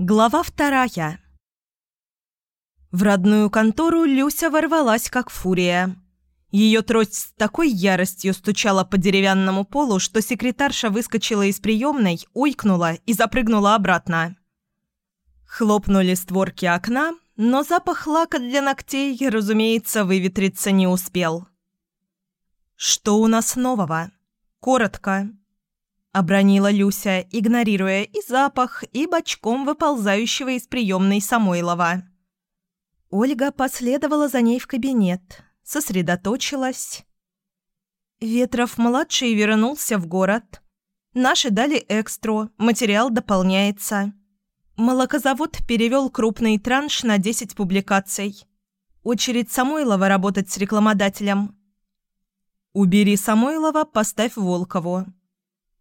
Глава вторая. В родную контору Люся ворвалась как фурия. Ее трость с такой яростью стучала по деревянному полу, что секретарша выскочила из приемной, ойкнула и запрыгнула обратно. Хлопнули створки окна, но запах лака для ногтей, разумеется, выветриться не успел. «Что у нас нового?» «Коротко», — обронила Люся, игнорируя и запах, и бочком выползающего из приемной Самойлова. Ольга последовала за ней в кабинет, сосредоточилась. Ветров-младший вернулся в город. Наши дали экстру, материал дополняется. Молокозавод перевел крупный транш на 10 публикаций. Очередь Самойлова работать с рекламодателем. «Убери Самойлова, поставь Волкову», –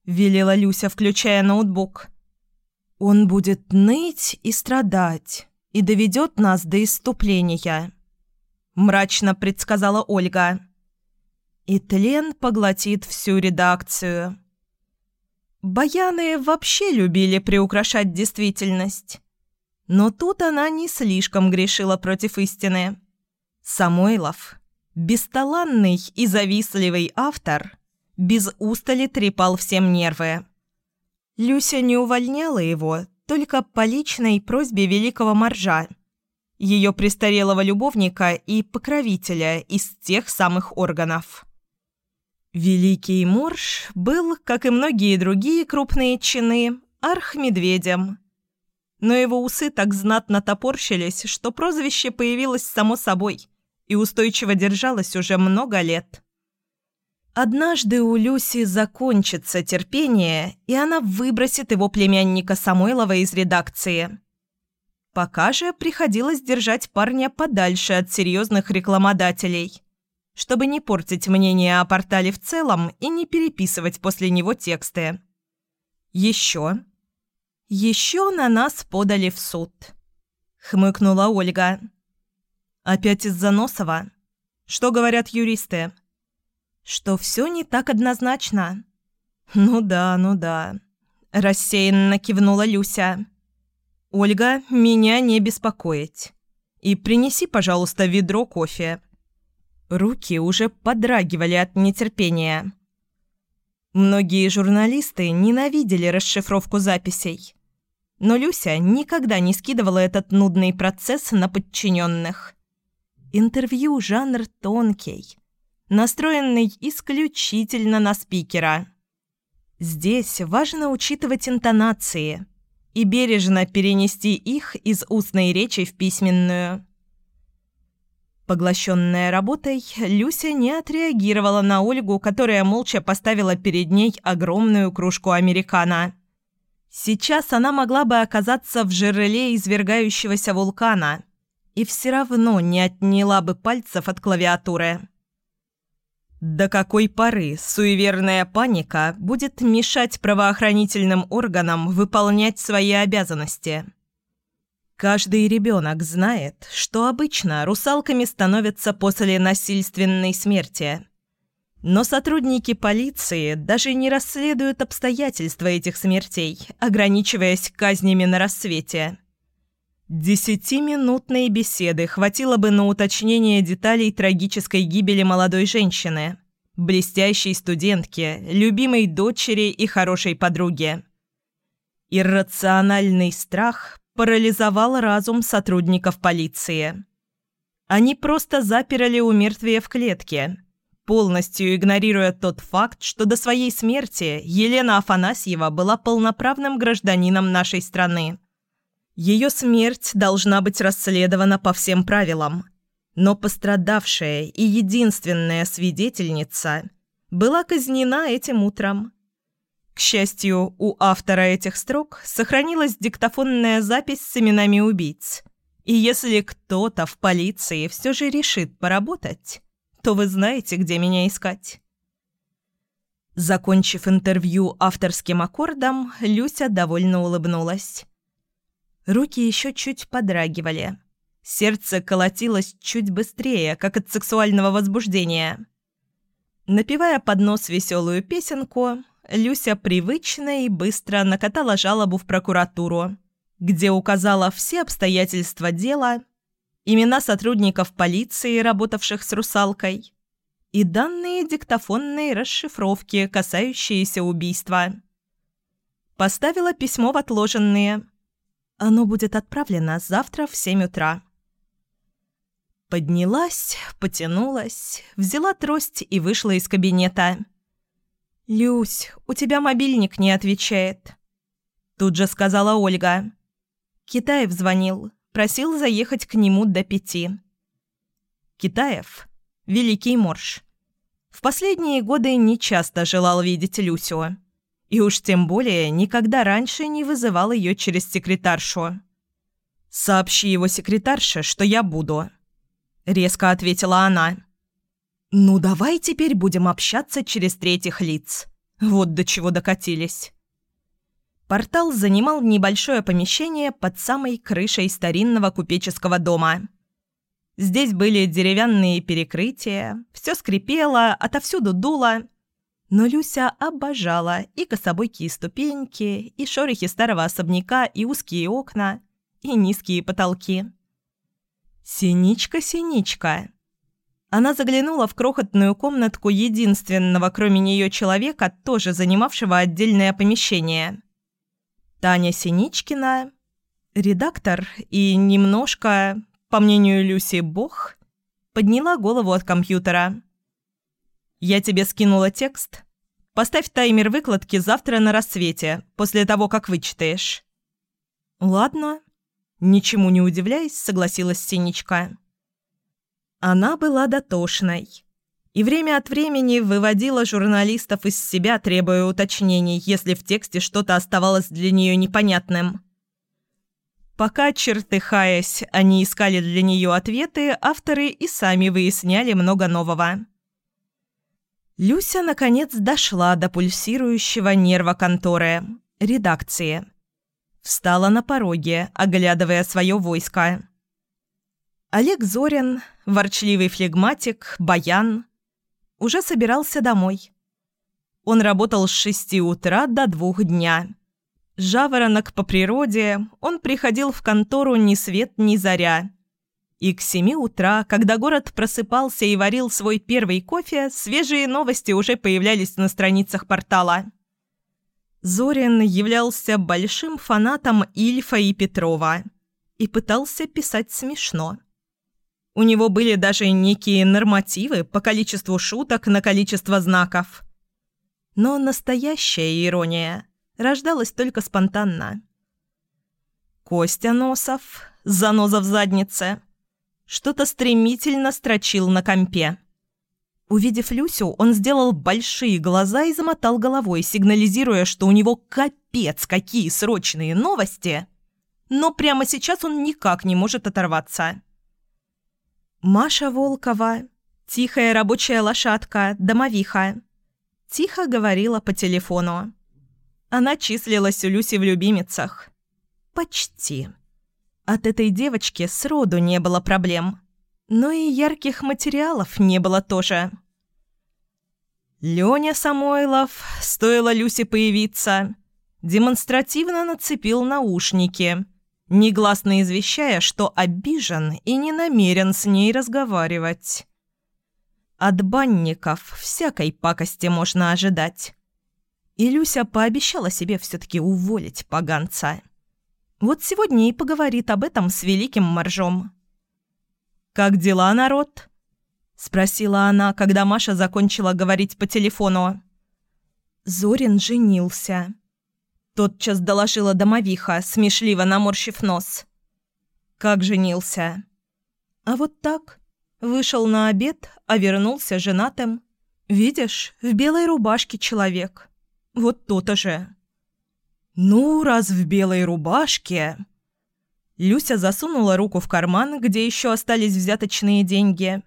велела Люся, включая ноутбук. «Он будет ныть и страдать, и доведет нас до иступления», – мрачно предсказала Ольга. «И тлен поглотит всю редакцию». Баяны вообще любили приукрашать действительность. Но тут она не слишком грешила против истины. Самойлов Бесталанный и завистливый автор без устали трепал всем нервы. Люся не увольняла его только по личной просьбе великого моржа, ее престарелого любовника и покровителя из тех самых органов. Великий Морж был, как и многие другие крупные чины, архмедведем. Но его усы так знатно топорщились, что прозвище появилось само собой – и устойчиво держалась уже много лет. Однажды у Люси закончится терпение, и она выбросит его племянника Самойлова из редакции. Пока же приходилось держать парня подальше от серьезных рекламодателей, чтобы не портить мнение о портале в целом и не переписывать после него тексты. Еще. Еще на нас подали в суд. Хмыкнула Ольга. Опять из-за Носова? Что говорят юристы? Что все не так однозначно. Ну да, ну да. Рассеянно кивнула Люся. Ольга, меня не беспокоить. И принеси, пожалуйста, ведро кофе. Руки уже подрагивали от нетерпения. Многие журналисты ненавидели расшифровку записей. Но Люся никогда не скидывала этот нудный процесс на подчиненных. Интервью – жанр тонкий, настроенный исключительно на спикера. Здесь важно учитывать интонации и бережно перенести их из устной речи в письменную. Поглощенная работой, Люся не отреагировала на Ольгу, которая молча поставила перед ней огромную кружку американо. Сейчас она могла бы оказаться в жерле извергающегося вулкана – и все равно не отняла бы пальцев от клавиатуры. До какой поры суеверная паника будет мешать правоохранительным органам выполнять свои обязанности? Каждый ребенок знает, что обычно русалками становятся после насильственной смерти. Но сотрудники полиции даже не расследуют обстоятельства этих смертей, ограничиваясь казнями на рассвете. Десятиминутной беседы хватило бы на уточнение деталей трагической гибели молодой женщины, блестящей студентки, любимой дочери и хорошей подруги. Иррациональный страх парализовал разум сотрудников полиции. Они просто заперли у мертвия в клетке, полностью игнорируя тот факт, что до своей смерти Елена Афанасьева была полноправным гражданином нашей страны. Ее смерть должна быть расследована по всем правилам. Но пострадавшая и единственная свидетельница была казнена этим утром. К счастью, у автора этих строк сохранилась диктофонная запись с именами убийц. И если кто-то в полиции все же решит поработать, то вы знаете, где меня искать. Закончив интервью авторским аккордом, Люся довольно улыбнулась. Руки еще чуть подрагивали. Сердце колотилось чуть быстрее, как от сексуального возбуждения. Напевая под нос веселую песенку, Люся привычно и быстро накатала жалобу в прокуратуру где указала все обстоятельства дела, имена сотрудников полиции, работавших с русалкой, и данные диктофонной расшифровки, касающиеся убийства. Поставила письмо в отложенные. Оно будет отправлено завтра в семь утра. Поднялась, потянулась, взяла трость и вышла из кабинета. «Люсь, у тебя мобильник не отвечает», – тут же сказала Ольга. Китаев звонил, просил заехать к нему до пяти. Китаев – великий морж. В последние годы нечасто желал видеть Люсю. И уж тем более никогда раньше не вызывал ее через секретаршу. «Сообщи его секретарше, что я буду», – резко ответила она. «Ну, давай теперь будем общаться через третьих лиц. Вот до чего докатились». Портал занимал небольшое помещение под самой крышей старинного купеческого дома. Здесь были деревянные перекрытия, все скрипело, отовсюду дуло. Но Люся обожала и кособокие ступеньки, и шорохи старого особняка, и узкие окна, и низкие потолки. «Синичка, синичка!» Она заглянула в крохотную комнатку единственного, кроме нее, человека, тоже занимавшего отдельное помещение. Таня Синичкина, редактор и немножко, по мнению Люси, бог, подняла голову от компьютера. «Я тебе скинула текст. Поставь таймер выкладки завтра на рассвете, после того, как вычитаешь». «Ладно». Ничему не удивляясь, согласилась Синичка. Она была дотошной и время от времени выводила журналистов из себя, требуя уточнений, если в тексте что-то оставалось для нее непонятным. Пока, чертыхаясь, они искали для нее ответы, авторы и сами выясняли много нового. Люся, наконец, дошла до пульсирующего нерва конторы, редакции. Встала на пороге, оглядывая свое войско. Олег Зорин, ворчливый флегматик, баян, уже собирался домой. Он работал с шести утра до двух дня. Жаворонок по природе, он приходил в контору ни свет ни заря. И к семи утра, когда город просыпался и варил свой первый кофе, свежие новости уже появлялись на страницах портала. Зорин являлся большим фанатом Ильфа и Петрова и пытался писать смешно. У него были даже некие нормативы по количеству шуток на количество знаков. Но настоящая ирония рождалась только спонтанно. Костя Носов, заноза в заднице, что-то стремительно строчил на компе. Увидев Люсю, он сделал большие глаза и замотал головой, сигнализируя, что у него капец какие срочные новости, но прямо сейчас он никак не может оторваться. Маша Волкова, тихая рабочая лошадка, домовиха. Тихо говорила по телефону. Она числилась у Люси в любимицах. Почти. От этой девочки сроду не было проблем. Но и ярких материалов не было тоже. Лёня Самойлов, стоило Люсе появиться, демонстративно нацепил наушники – негласно извещая, что обижен и не намерен с ней разговаривать. От банников всякой пакости можно ожидать. И Люся пообещала себе все-таки уволить поганца. Вот сегодня и поговорит об этом с великим моржом. «Как дела, народ?» – спросила она, когда Маша закончила говорить по телефону. Зорин женился. Тотчас доложила домовиха, смешливо наморщив нос. Как женился? А вот так. Вышел на обед, а вернулся женатым. Видишь, в белой рубашке человек. Вот то-то же. Ну, раз в белой рубашке... Люся засунула руку в карман, где еще остались взяточные деньги.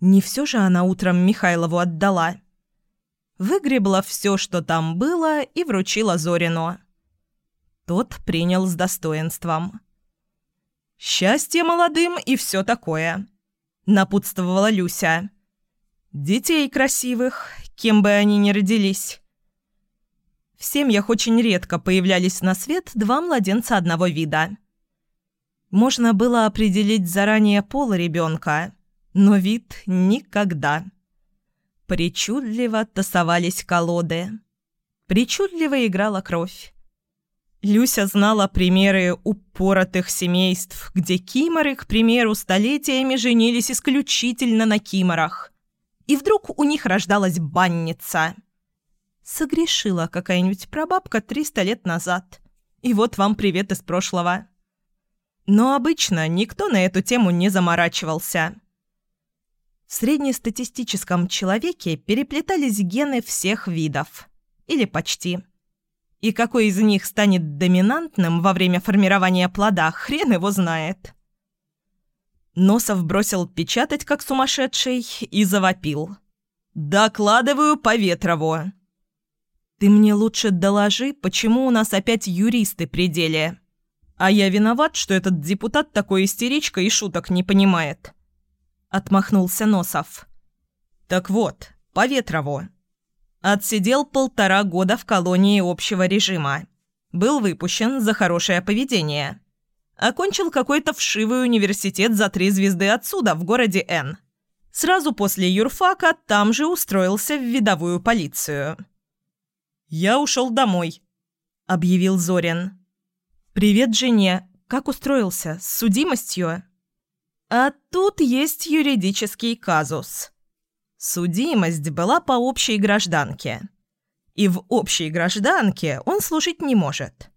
Не все же она утром Михайлову отдала выгребла все, что там было, и вручила Зорину. Тот принял с достоинством. «Счастье молодым и все такое», — напутствовала Люся. «Детей красивых, кем бы они ни родились». В семьях очень редко появлялись на свет два младенца одного вида. Можно было определить заранее пол ребенка, но вид – никогда. Причудливо тасовались колоды. Причудливо играла кровь. Люся знала примеры упоротых семейств, где киморы, к примеру, столетиями женились исключительно на киморах. И вдруг у них рождалась банница. Согрешила какая-нибудь прабабка 300 лет назад. И вот вам привет из прошлого. Но обычно никто на эту тему не заморачивался. В среднестатистическом человеке переплетались гены всех видов. Или почти. И какой из них станет доминантным во время формирования плода, хрен его знает. Носов бросил печатать, как сумасшедший, и завопил. «Докладываю по Ветрову!» «Ты мне лучше доложи, почему у нас опять юристы при деле. А я виноват, что этот депутат такой истеричка и шуток не понимает». Отмахнулся Носов. «Так вот, по Ветрову. Отсидел полтора года в колонии общего режима. Был выпущен за хорошее поведение. Окончил какой-то вшивый университет за три звезды отсюда, в городе Н. Сразу после юрфака там же устроился в видовую полицию. «Я ушел домой», — объявил Зорин. «Привет жене. Как устроился? С судимостью?» «А тут есть юридический казус». Судимость была по общей гражданке. И в общей гражданке он служить не может.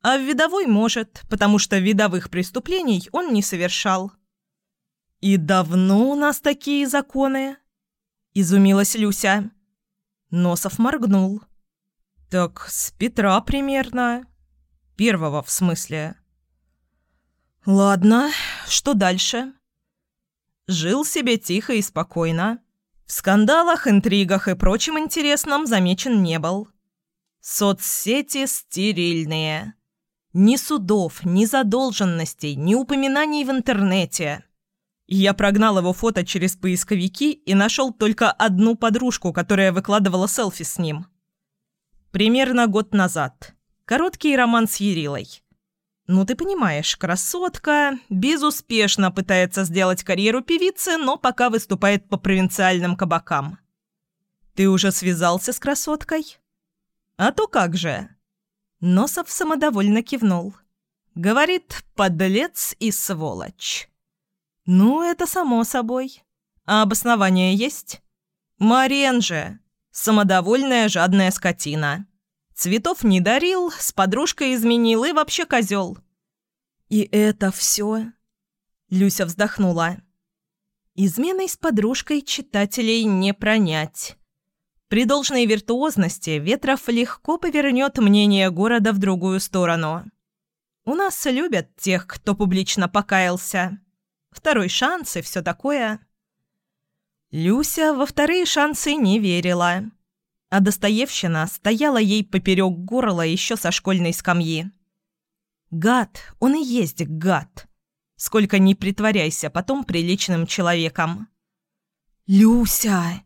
А в видовой может, потому что видовых преступлений он не совершал. «И давно у нас такие законы?» – изумилась Люся. Носов моргнул. «Так с Петра примерно. Первого, в смысле». «Ладно, что дальше?» Жил себе тихо и спокойно. В скандалах, интригах и прочем интересном замечен не был. Соцсети стерильные. Ни судов, ни задолженностей, ни упоминаний в интернете. Я прогнал его фото через поисковики и нашел только одну подружку, которая выкладывала селфи с ним. Примерно год назад. Короткий роман с Ерилой. Ну, ты понимаешь, красотка безуспешно пытается сделать карьеру певицы, но пока выступает по провинциальным кабакам. Ты уже связался с красоткой? А то как же? Носов самодовольно кивнул. Говорит, подлец и сволочь. Ну, это само собой. А обоснование есть? Марен же. Самодовольная жадная скотина. Цветов не дарил, с подружкой изменил и вообще козел. «И это все?» Люся вздохнула. «Изменой с подружкой читателей не пронять». При должной виртуозности Ветров легко повернет мнение города в другую сторону. У нас любят тех, кто публично покаялся. Второй шанс и все такое. Люся во вторые шансы не верила а Достоевщина стояла ей поперек горла еще со школьной скамьи. Гад, он и есть гад. Сколько ни притворяйся потом приличным человеком. «Люся!»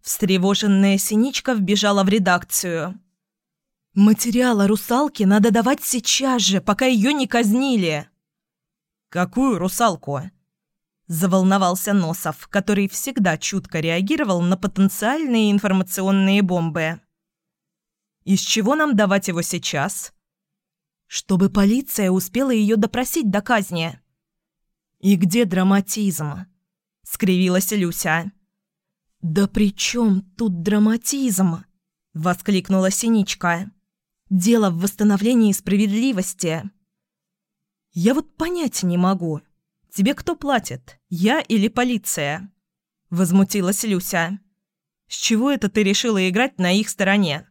Встревоженная синичка вбежала в редакцию. «Материал русалки надо давать сейчас же, пока ее не казнили». «Какую русалку?» Заволновался Носов, который всегда чутко реагировал на потенциальные информационные бомбы. «Из чего нам давать его сейчас?» «Чтобы полиция успела ее допросить до казни». «И где драматизм?» — скривилась Люся. «Да при чем тут драматизм?» — воскликнула Синичка. «Дело в восстановлении справедливости». «Я вот понять не могу», Тебе кто платит, я или полиция?» Возмутилась Люся. «С чего это ты решила играть на их стороне?»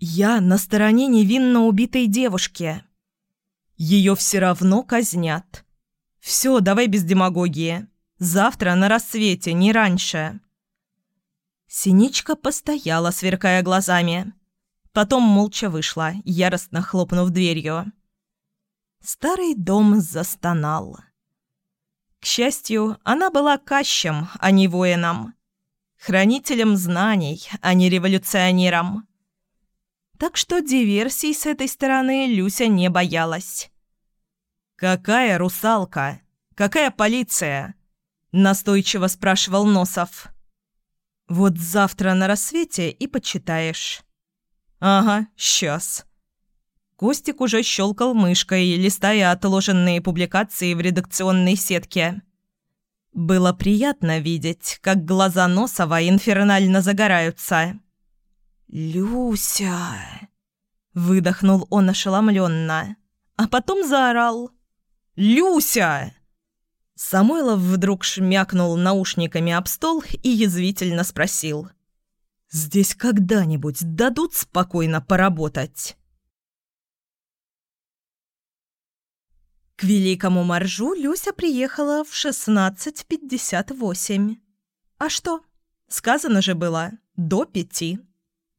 «Я на стороне невинно убитой девушки. Ее все равно казнят. Все, давай без демагогии. Завтра на рассвете, не раньше». Синичка постояла, сверкая глазами. Потом молча вышла, яростно хлопнув дверью. Старый дом застонал. К счастью, она была кащем, а не воином. Хранителем знаний, а не революционером. Так что диверсий с этой стороны Люся не боялась. «Какая русалка? Какая полиция?» – настойчиво спрашивал Носов. «Вот завтра на рассвете и почитаешь». «Ага, сейчас». Костик уже щелкал мышкой, листая отложенные публикации в редакционной сетке. Было приятно видеть, как глаза Носова инфернально загораются. «Люся!» – выдохнул он ошеломленно, а потом заорал. «Люся!» Самойлов вдруг шмякнул наушниками об стол и язвительно спросил. «Здесь когда-нибудь дадут спокойно поработать?» К Великому Маржу Люся приехала в 16.58. А что? Сказано же было «до пяти».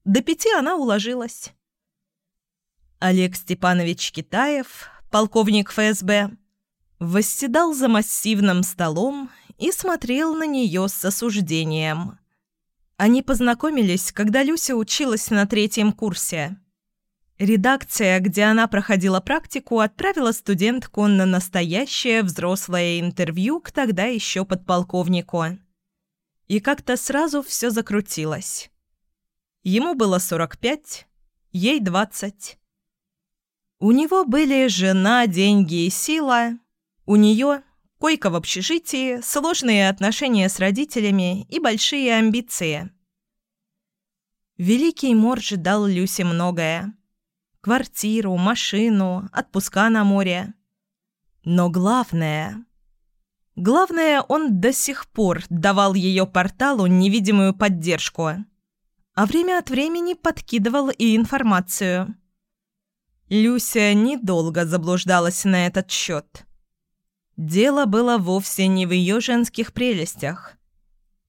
До пяти она уложилась. Олег Степанович Китаев, полковник ФСБ, восседал за массивным столом и смотрел на нее с осуждением. Они познакомились, когда Люся училась на третьем курсе. Редакция, где она проходила практику, отправила студентку на настоящее взрослое интервью к тогда еще подполковнику. И как-то сразу все закрутилось. Ему было 45, ей 20. У него были жена, деньги и сила. У нее койка в общежитии, сложные отношения с родителями и большие амбиции. Великий Морж дал Люсе многое квартиру, машину, отпуска на море. Но главное... Главное, он до сих пор давал ее порталу невидимую поддержку, а время от времени подкидывал и информацию. Люся недолго заблуждалась на этот счет. Дело было вовсе не в ее женских прелестях.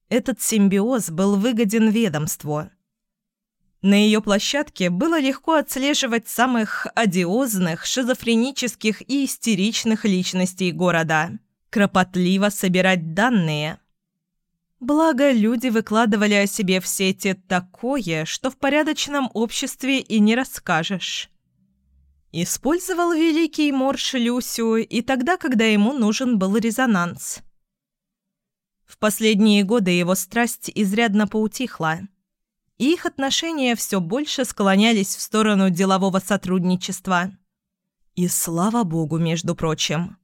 Этот симбиоз был выгоден ведомству – на ее площадке было легко отслеживать самых одиозных, шизофренических и истеричных личностей города. Кропотливо собирать данные. Благо, люди выкладывали о себе в сети такое, что в порядочном обществе и не расскажешь. Использовал великий Морш Люсю и тогда, когда ему нужен был резонанс. В последние годы его страсть изрядно поутихла и их отношения все больше склонялись в сторону делового сотрудничества. И слава богу, между прочим.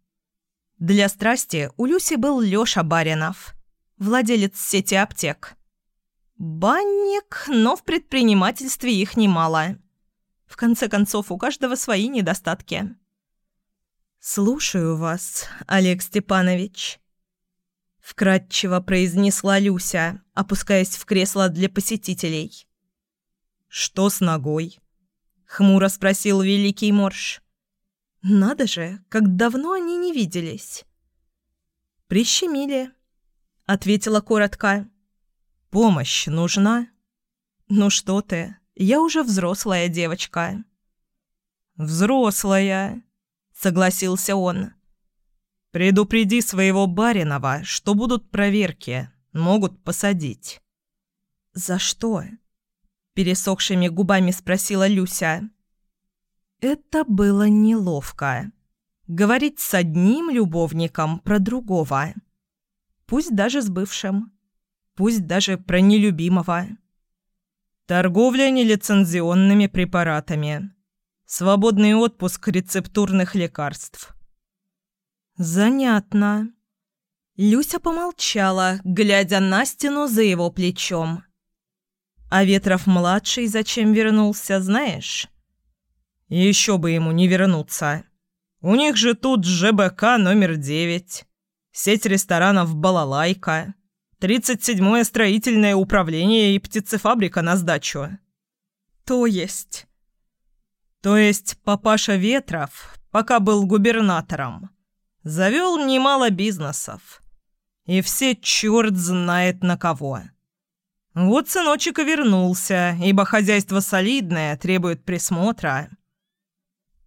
Для страсти у Люси был Лёша Баринов, владелец сети аптек. Банник, но в предпринимательстве их немало. В конце концов, у каждого свои недостатки. «Слушаю вас, Олег Степанович», Вкратчиво произнесла Люся, опускаясь в кресло для посетителей. «Что с ногой?» — хмуро спросил Великий Морж. «Надо же, как давно они не виделись!» «Прищемили», — ответила коротко. «Помощь нужна?» «Ну что ты, я уже взрослая девочка». «Взрослая», — согласился он. «Предупреди своего баринова, что будут проверки, могут посадить». «За что?» – пересохшими губами спросила Люся. Это было неловко. Говорить с одним любовником про другого. Пусть даже с бывшим. Пусть даже про нелюбимого. Торговля нелицензионными препаратами. Свободный отпуск рецептурных лекарств. «Занятно». Люся помолчала, глядя на стену за его плечом. «А Ветров-младший зачем вернулся, знаешь?» «Еще бы ему не вернуться. У них же тут ЖБК номер девять, сеть ресторанов «Балалайка», 37-е строительное управление и птицефабрика на сдачу». «То есть?» «То есть папаша Ветров, пока был губернатором, Завел немало бизнесов. И все черт знает на кого. Вот сыночек и вернулся, ибо хозяйство солидное, требует присмотра.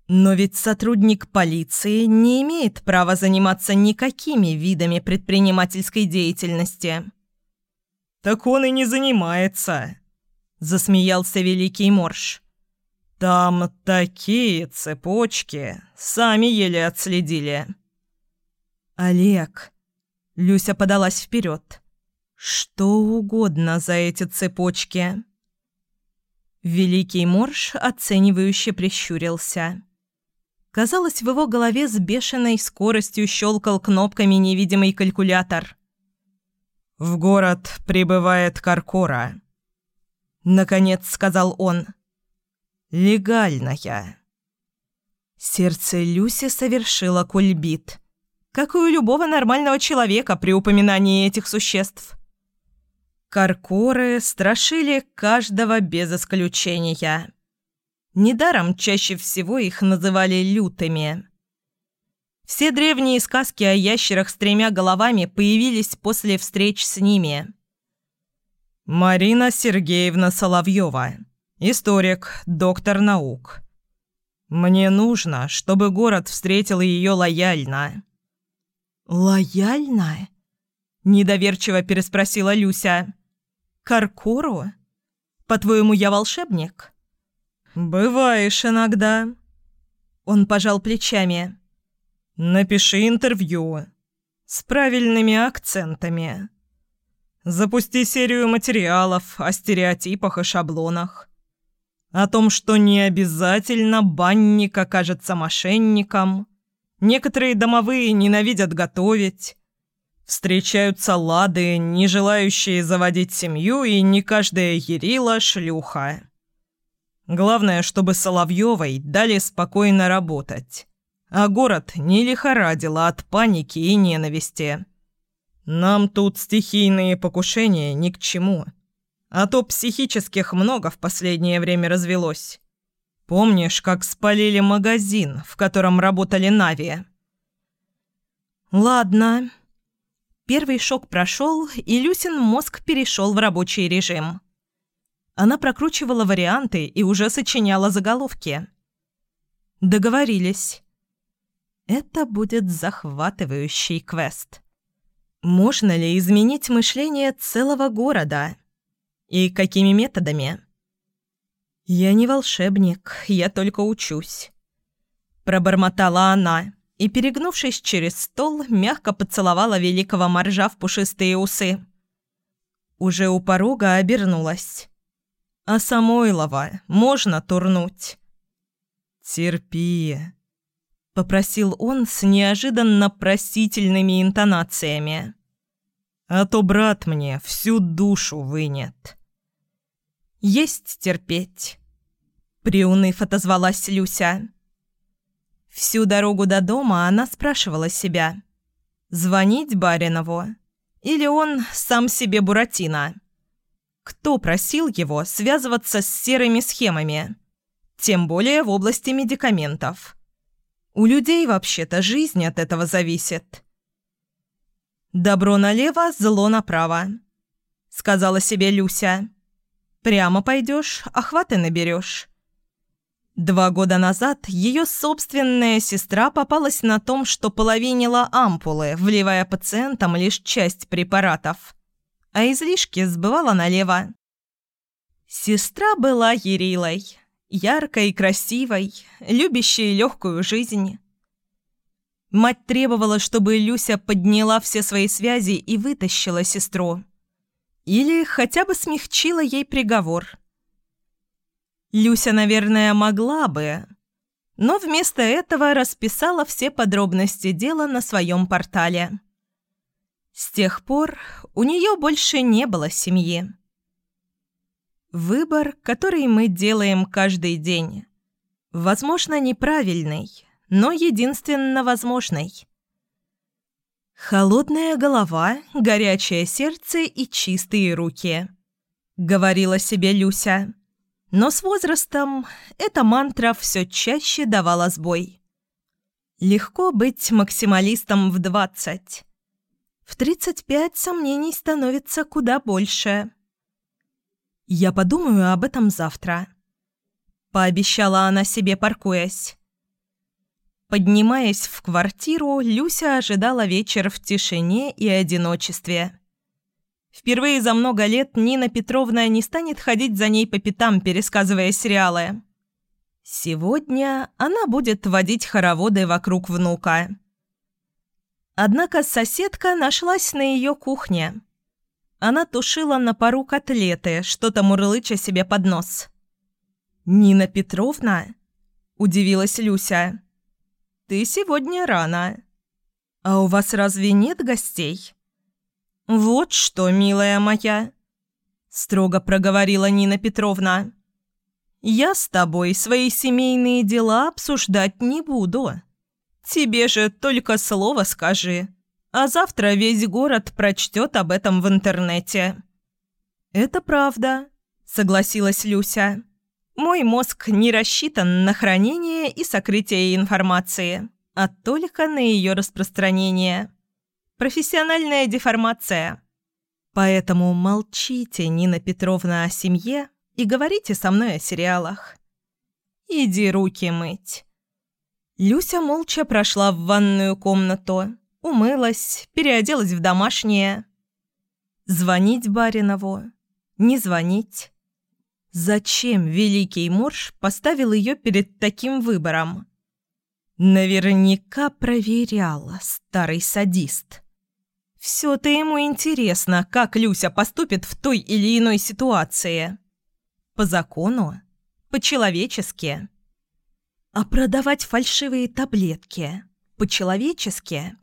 Но ведь сотрудник полиции не имеет права заниматься никакими видами предпринимательской деятельности. «Так он и не занимается», – засмеялся Великий Морж. Там такие цепочки, сами еле отследили. Олег. Люся подалась вперед. Что угодно за эти цепочки. Великий Морж оценивающе прищурился. Казалось, в его голове с бешеной скоростью щелкал кнопками невидимый калькулятор. «В город прибывает Каркора», — наконец сказал он. «Легальная». Сердце Люси совершило кульбит, как и у любого нормального человека при упоминании этих существ. Каркоры страшили каждого без исключения. Недаром чаще всего их называли лютыми. Все древние сказки о ящерах с тремя головами появились после встреч с ними. Марина Сергеевна Соловьева, историк, доктор наук. Мне нужно, чтобы город встретил ее лояльно. «Лояльно?» – недоверчиво переспросила Люся. «Каркору? По-твоему, я волшебник?» «Бываешь иногда». Он пожал плечами. «Напиши интервью. С правильными акцентами. Запусти серию материалов о стереотипах и шаблонах. О том, что не обязательно банник окажется мошенником. Некоторые домовые ненавидят готовить. Встречаются лады, не желающие заводить семью, и не каждая Ерила – шлюха. Главное, чтобы Соловьевой дали спокойно работать, а город не лихорадило от паники и ненависти. Нам тут стихийные покушения ни к чему. А то психических много в последнее время развелось. Помнишь, как спалили магазин, в котором работали Нави? Ладно. Первый шок прошел, и Люсин мозг перешел в рабочий режим. Она прокручивала варианты и уже сочиняла заголовки. Договорились. Это будет захватывающий квест. Можно ли изменить мышление целого города? И какими методами? «Я не волшебник, я только учусь», – пробормотала она и, перегнувшись через стол, мягко поцеловала великого моржа в пушистые усы. Уже у порога обернулась. А Самойлова можно турнуть?» «Терпи», — попросил он с неожиданно просительными интонациями. «А то брат мне всю душу вынет». «Есть терпеть», — приуныв отозвалась Люся. Всю дорогу до дома она спрашивала себя, звонить Баринову или он сам себе Буратино. Кто просил его связываться с серыми схемами? Тем более в области медикаментов. У людей вообще-то жизнь от этого зависит. «Добро налево, зло направо», — сказала себе Люся. «Прямо пойдешь, охваты наберешь». Два года назад ее собственная сестра попалась на том, что половинила ампулы, вливая пациентам лишь часть препаратов а излишки сбывала налево. Сестра была Ерилой, яркой и красивой, любящей легкую жизнь. Мать требовала, чтобы Люся подняла все свои связи и вытащила сестру. Или хотя бы смягчила ей приговор. Люся, наверное, могла бы, но вместо этого расписала все подробности дела на своем портале. С тех пор у нее больше не было семьи. Выбор, который мы делаем каждый день, возможно, неправильный, но единственно возможный. «Холодная голова, горячее сердце и чистые руки», — говорила себе Люся. Но с возрастом эта мантра все чаще давала сбой. Легко быть максималистом в двадцать. В 35 сомнений становится куда больше. «Я подумаю об этом завтра», — пообещала она себе, паркуясь. Поднимаясь в квартиру, Люся ожидала вечер в тишине и одиночестве. Впервые за много лет Нина Петровна не станет ходить за ней по пятам, пересказывая сериалы. Сегодня она будет водить хороводы вокруг внука. Однако соседка нашлась на ее кухне. Она тушила на пару котлеты, что-то мурлыча себе под нос. «Нина Петровна?» – удивилась Люся. «Ты сегодня рано. А у вас разве нет гостей?» «Вот что, милая моя!» – строго проговорила Нина Петровна. «Я с тобой свои семейные дела обсуждать не буду. Тебе же только слово скажи, а завтра весь город прочтет об этом в интернете». «Это правда», – согласилась Люся. «Мой мозг не рассчитан на хранение и сокрытие информации, а только на ее распространение». Профессиональная деформация. Поэтому молчите, Нина Петровна, о семье и говорите со мной о сериалах. Иди руки мыть. Люся молча прошла в ванную комнату, умылась, переоделась в домашнее. Звонить Баринову? Не звонить? Зачем Великий Морж поставил ее перед таким выбором? Наверняка проверял старый садист. Все-то ему интересно, как Люся поступит в той или иной ситуации. По закону? По-человечески? А продавать фальшивые таблетки? По-человечески?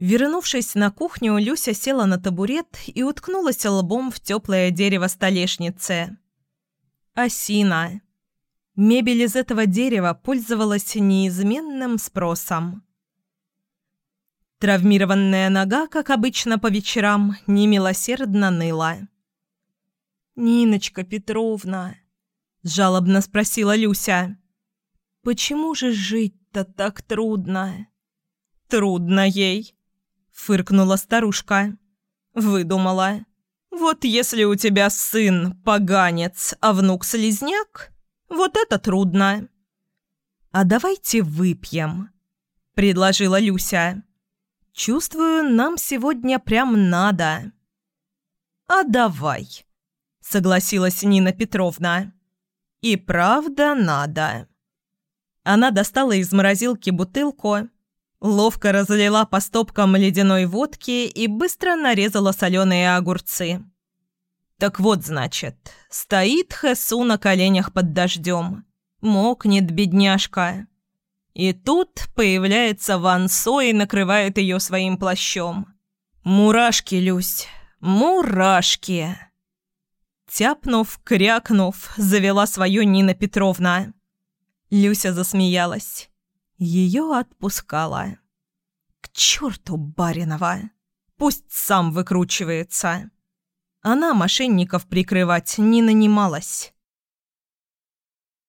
Вернувшись на кухню, Люся села на табурет и уткнулась лбом в теплое дерево столешницы. Осина. Мебель из этого дерева пользовалась неизменным спросом. Травмированная нога, как обычно по вечерам, немилосердно ныла. «Ниночка Петровна», – жалобно спросила Люся, – «почему же жить-то так трудно?» «Трудно ей», – фыркнула старушка. Выдумала. «Вот если у тебя сын поганец, а внук слизняк, вот это трудно». «А давайте выпьем», – предложила Люся. Чувствую, нам сегодня прям надо». «А давай», — согласилась Нина Петровна. «И правда надо». Она достала из морозилки бутылку, ловко разлила по стопкам ледяной водки и быстро нарезала соленые огурцы. Так вот, значит, стоит Хэсу на коленях под дождем. Мокнет бедняжка. И тут появляется Ван Со и накрывает ее своим плащом. «Мурашки, Люсь, мурашки!» Тяпнув, крякнув, завела свою Нина Петровна. Люся засмеялась. Ее отпускала. «К черту Баринова! Пусть сам выкручивается!» Она мошенников прикрывать не нанималась.